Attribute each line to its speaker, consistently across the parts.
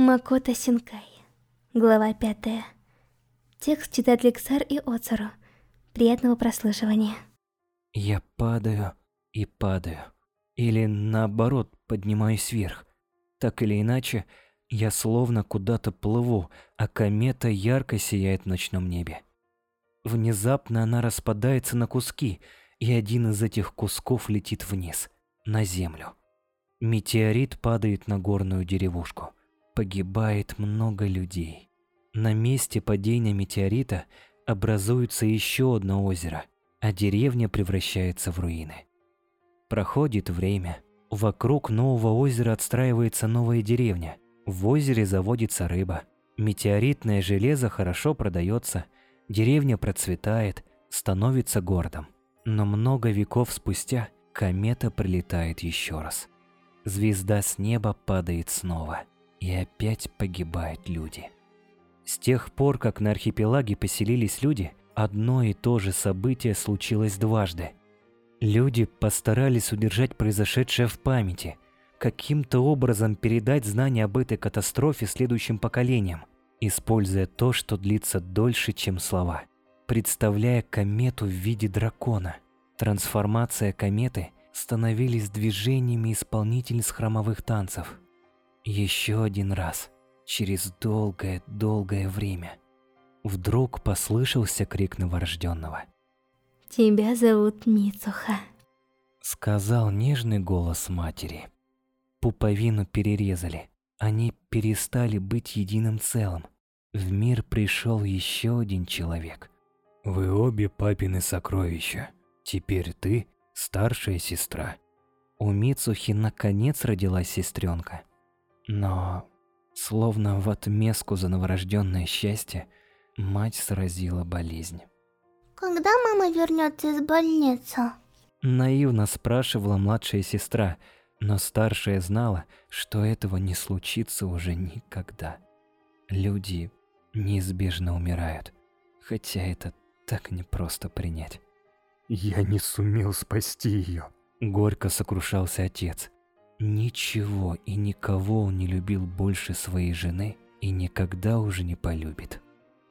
Speaker 1: Макото Синкай. Глава пятая. Текст читает Лексар и Оцару. Приятного прослушивания.
Speaker 2: Я падаю и падаю. Или наоборот, поднимаюсь вверх. Так или иначе, я словно куда-то плыву, а комета ярко сияет в ночном небе. Внезапно она распадается на куски, и один из этих кусков летит вниз, на землю. Метеорит падает на горную деревушку. Погибает много людей. На месте падения метеорита образуется еще одно озеро, а деревня превращается в руины. Проходит время. Вокруг нового озера отстраивается новая деревня. В озере заводится рыба. Метеоритное железо хорошо продается. Деревня процветает, становится городом. Но много веков спустя комета прилетает еще раз. Звезда с неба падает снова, и опять погибают люди. С тех пор, как на архипелаге поселились люди, одно и то же событие случилось дважды. Люди постарались удержать произошедшее в памяти, каким-то образом передать знания об этой катастрофе следующим поколениям, используя то, что длится дольше, чем слова, представляя комету в виде дракона. Трансформация кометы – становились движениями исполнительниц храмовых танцев. Еще один раз, через долгое-долгое время, вдруг послышался крик новорожденного.
Speaker 1: «Тебя зовут Мицуха», —
Speaker 2: сказал нежный голос матери. Пуповину перерезали, они перестали быть единым целым. В мир пришел еще один человек. «Вы обе папины сокровища. Теперь ты старшая сестра. У Мицухи наконец родилась сестренка. Но, словно в отместку за новорожденное счастье, мать сразила болезнь.
Speaker 3: «Когда мама вернется из больницы?»
Speaker 2: Наивно спрашивала младшая сестра, но старшая знала, что этого не случится уже никогда. Люди неизбежно умирают, хотя это так непросто принять.
Speaker 4: Я не сумел спасти ее.
Speaker 2: Горько сокрушался отец. Ничего и никого он не любил больше своей жены и никогда уже не полюбит.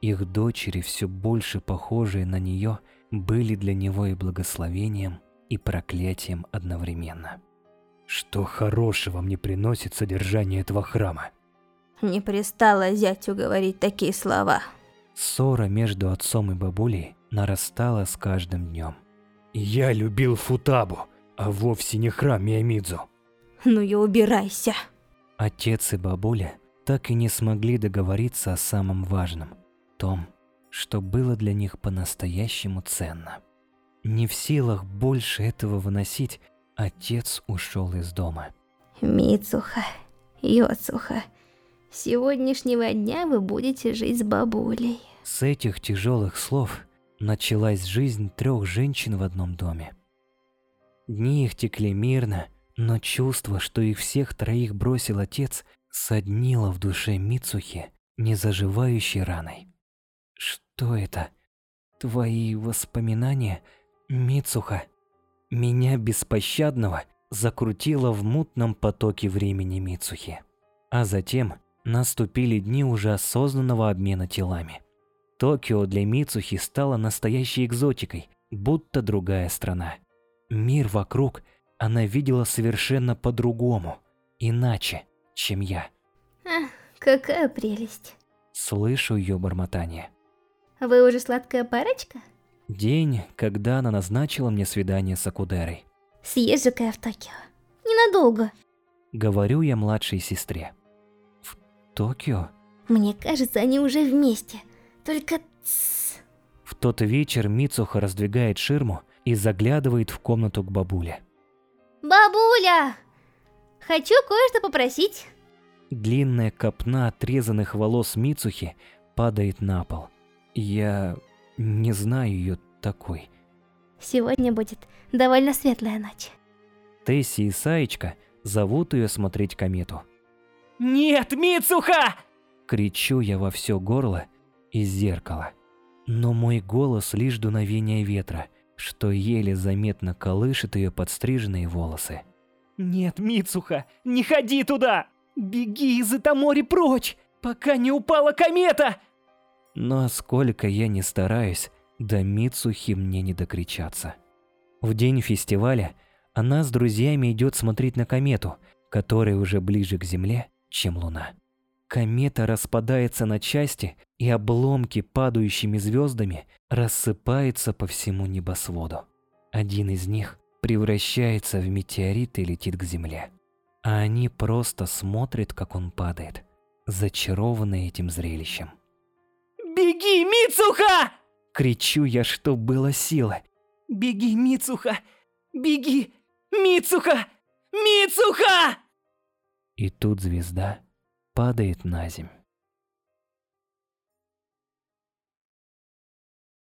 Speaker 2: Их дочери, все больше похожие на нее, были для него и благословением, и проклятием одновременно.
Speaker 4: Что хорошего мне приносит содержание этого храма?
Speaker 1: Не пристало зятю говорить такие слова.
Speaker 2: Ссора между отцом и бабулей нарастала с каждым днем.
Speaker 4: Я любил Футабу, а вовсе не храм Миямидзу.
Speaker 1: Ну и убирайся.
Speaker 2: Отец и бабуля так и не смогли договориться о самом важном, том, что было для них по-настоящему ценно. Не в силах больше этого выносить, отец ушел из дома.
Speaker 1: Мицуха, Йоцуха, с сегодняшнего дня вы будете жить с бабулей.
Speaker 2: С этих тяжелых слов началась жизнь трех женщин в одном доме. Дни их текли мирно, но чувство, что их всех троих бросил отец, соднило в душе Мицухи незаживающей раной. Что это? Твои воспоминания, Мицуха? Меня беспощадного закрутило в мутном потоке времени Мицухи. А затем наступили дни уже осознанного обмена телами. Токио для Мицухи стала настоящей экзотикой, будто другая страна. Мир вокруг она видела совершенно по-другому, иначе, чем я.
Speaker 1: Ах, какая прелесть.
Speaker 2: Слышу ее бормотание.
Speaker 1: Вы уже сладкая парочка?
Speaker 2: День, когда она назначила мне свидание с Акудерой.
Speaker 1: Съезжу-ка я в Токио. Ненадолго.
Speaker 2: Говорю я младшей сестре. В Токио?
Speaker 1: Мне кажется, они уже вместе. Только.
Speaker 2: В тот вечер Мицуха раздвигает ширму и заглядывает в комнату к бабуле.
Speaker 1: Бабуля! Хочу кое-что попросить.
Speaker 2: Длинная копна отрезанных волос Мицухи падает на пол. Я не знаю ее такой.
Speaker 1: Сегодня будет довольно светлая ночь.
Speaker 2: Тесси и Саечка зовут ее смотреть комету.
Speaker 5: «Нет, Мицуха!»
Speaker 2: Кричу я во все горло из зеркала. Но мой голос лишь дуновение ветра, что еле заметно колышет ее подстриженные волосы.
Speaker 5: «Нет, Мицуха, не ходи туда!» Беги из Итамори прочь, пока не упала комета!
Speaker 2: Но сколько я не стараюсь, до Мицухи мне не докричаться. В день фестиваля она с друзьями идет смотреть на комету, которая уже ближе к Земле, чем Луна. Комета распадается на части, и обломки падающими звездами рассыпаются по всему небосводу. Один из них превращается в метеорит и летит к Земле. А они просто смотрят, как он падает, зачарованные этим зрелищем.
Speaker 5: Беги, Мицуха!
Speaker 2: Кричу я, что было силы.
Speaker 5: Беги, Мицуха! Беги! Мицуха! Мицуха!
Speaker 2: И тут звезда падает на земь.